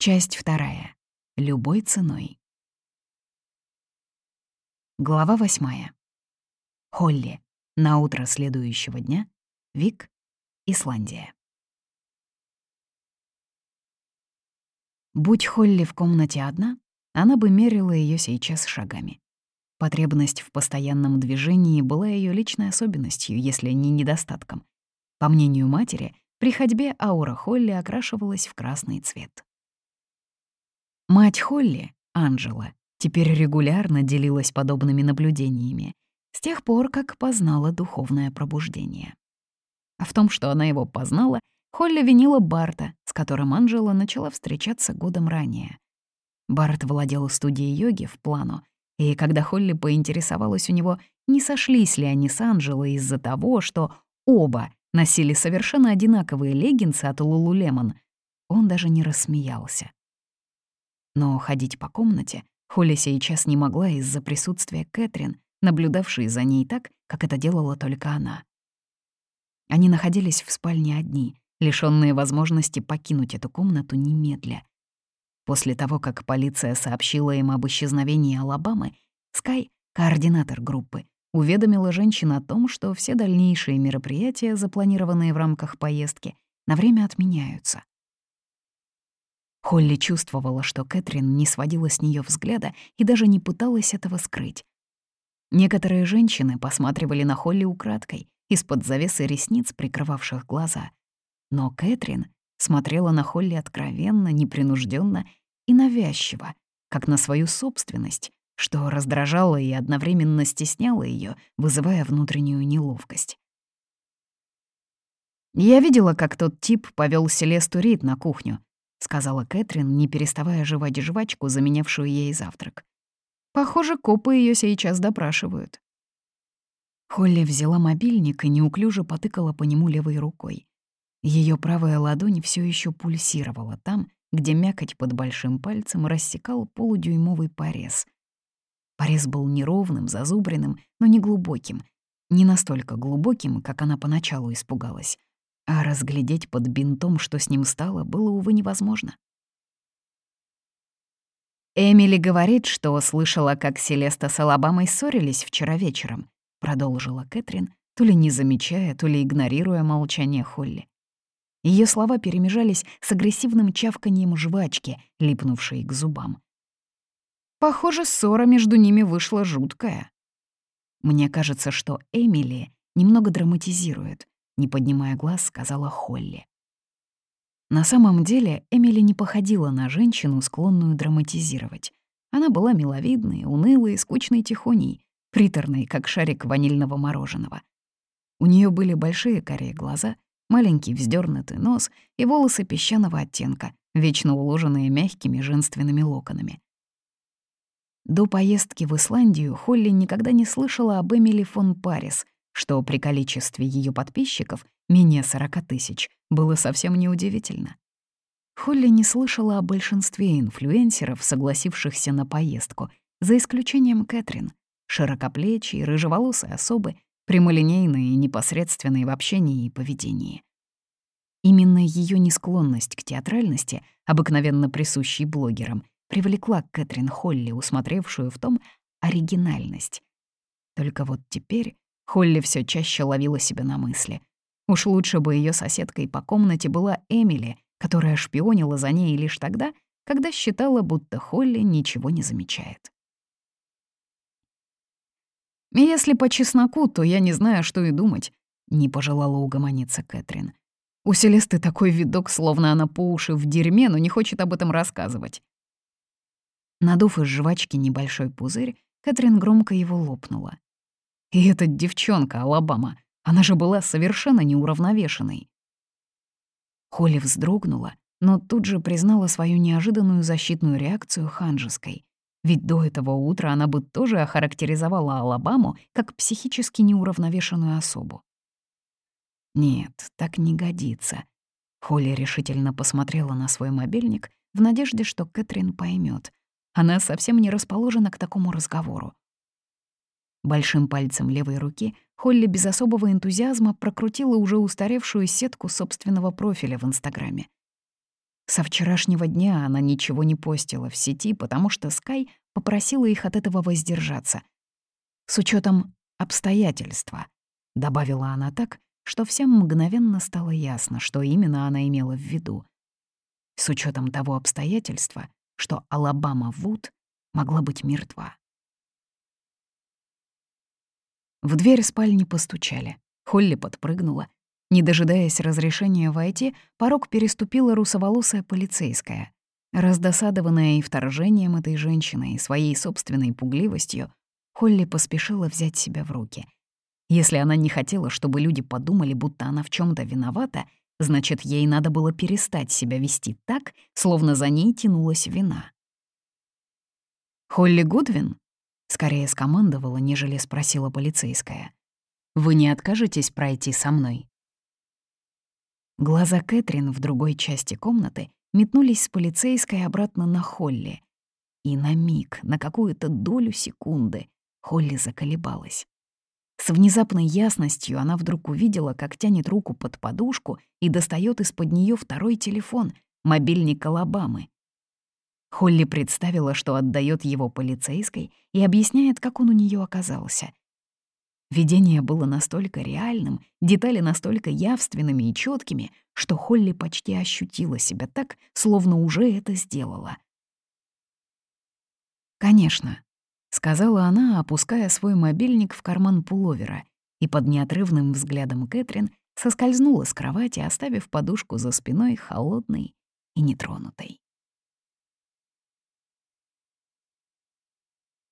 Часть вторая. Любой ценой. Глава восьмая. Холли. На утро следующего дня. Вик. Исландия. Будь Холли в комнате одна, она бы мерила ее сейчас шагами. Потребность в постоянном движении была ее личной особенностью, если не недостатком. По мнению матери, при ходьбе аура Холли окрашивалась в красный цвет. Мать Холли, Анжела, теперь регулярно делилась подобными наблюдениями, с тех пор, как познала духовное пробуждение. А в том, что она его познала, Холли винила Барта, с которым Анжела начала встречаться годом ранее. Барт владел студией йоги в Плано, и когда Холли поинтересовалась у него, не сошлись ли они с Анжелой из-за того, что оба носили совершенно одинаковые леггинсы от Лулулемон, он даже не рассмеялся. Но ходить по комнате Холли сейчас не могла из-за присутствия Кэтрин, наблюдавшей за ней так, как это делала только она. Они находились в спальне одни, лишённые возможности покинуть эту комнату немедля. После того, как полиция сообщила им об исчезновении Алабамы, Скай, координатор группы, уведомила женщин о том, что все дальнейшие мероприятия, запланированные в рамках поездки, на время отменяются. Холли чувствовала, что Кэтрин не сводила с нее взгляда и даже не пыталась этого скрыть. Некоторые женщины посматривали на Холли украдкой, из-под завесы ресниц, прикрывавших глаза. Но Кэтрин смотрела на Холли откровенно, непринужденно и навязчиво, как на свою собственность, что раздражало и одновременно стесняло ее, вызывая внутреннюю неловкость. «Я видела, как тот тип повел Селесту Рид на кухню», — сказала Кэтрин, не переставая жевать жвачку, заменявшую ей завтрак. «Похоже, копы ее сейчас допрашивают». Холли взяла мобильник и неуклюже потыкала по нему левой рукой. Ее правая ладонь все еще пульсировала там, где мякоть под большим пальцем рассекал полудюймовый порез. Порез был неровным, зазубренным, но не глубоким. Не настолько глубоким, как она поначалу испугалась а разглядеть под бинтом, что с ним стало, было, увы, невозможно. «Эмили говорит, что слышала, как Селеста с Алабамой ссорились вчера вечером», — продолжила Кэтрин, то ли не замечая, то ли игнорируя молчание Холли. Ее слова перемежались с агрессивным чавканием жвачки, липнувшей к зубам. Похоже, ссора между ними вышла жуткая. Мне кажется, что Эмили немного драматизирует не поднимая глаз, сказала Холли. На самом деле Эмили не походила на женщину, склонную драматизировать. Она была миловидной, унылой, скучной тихоней, приторной, как шарик ванильного мороженого. У нее были большие карие глаза, маленький вздернутый нос и волосы песчаного оттенка, вечно уложенные мягкими женственными локонами. До поездки в Исландию Холли никогда не слышала об Эмили фон Парис — что при количестве ее подписчиков, менее 40 тысяч, было совсем неудивительно. Холли не слышала о большинстве инфлюенсеров, согласившихся на поездку, за исключением Кэтрин, широкоплечей, рыжеволосой особы, прямолинейной и непосредственной в общении и поведении. Именно ее несклонность к театральности, обыкновенно присущей блогерам, привлекла Кэтрин Холли, усмотревшую в том оригинальность. Только вот теперь Холли все чаще ловила себя на мысли. Уж лучше бы ее соседкой по комнате была Эмили, которая шпионила за ней лишь тогда, когда считала, будто Холли ничего не замечает. «Если по чесноку, то я не знаю, что и думать», — не пожелала угомониться Кэтрин. У Селесты такой видок, словно она по уши в дерьме, но не хочет об этом рассказывать. Надув из жвачки небольшой пузырь, Кэтрин громко его лопнула. И эта девчонка, Алабама, она же была совершенно неуравновешенной. Холли вздрогнула, но тут же признала свою неожиданную защитную реакцию ханжеской. Ведь до этого утра она бы тоже охарактеризовала Алабаму как психически неуравновешенную особу. Нет, так не годится. Холли решительно посмотрела на свой мобильник в надежде, что Кэтрин поймет. Она совсем не расположена к такому разговору. Большим пальцем левой руки Холли без особого энтузиазма прокрутила уже устаревшую сетку собственного профиля в Инстаграме. Со вчерашнего дня она ничего не постила в сети, потому что Скай попросила их от этого воздержаться. С учетом обстоятельства, добавила она так, что всем мгновенно стало ясно, что именно она имела в виду. С учетом того обстоятельства, что Алабама Вуд могла быть мертва. В дверь спальни постучали. Холли подпрыгнула. Не дожидаясь разрешения войти, порог переступила русоволосая полицейская. Раздосадованная и вторжением этой женщины, и своей собственной пугливостью, Холли поспешила взять себя в руки. Если она не хотела, чтобы люди подумали, будто она в чем то виновата, значит, ей надо было перестать себя вести так, словно за ней тянулась вина. «Холли Гудвин?» — скорее скомандовала, нежели спросила полицейская. «Вы не откажетесь пройти со мной?» Глаза Кэтрин в другой части комнаты метнулись с полицейской обратно на Холли. И на миг, на какую-то долю секунды, Холли заколебалась. С внезапной ясностью она вдруг увидела, как тянет руку под подушку и достает из-под нее второй телефон, мобильник Алабамы. Холли представила, что отдает его полицейской и объясняет, как он у нее оказался. Видение было настолько реальным, детали настолько явственными и четкими, что Холли почти ощутила себя так, словно уже это сделала. «Конечно», — сказала она, опуская свой мобильник в карман пуловера, и под неотрывным взглядом Кэтрин соскользнула с кровати, оставив подушку за спиной холодной и нетронутой.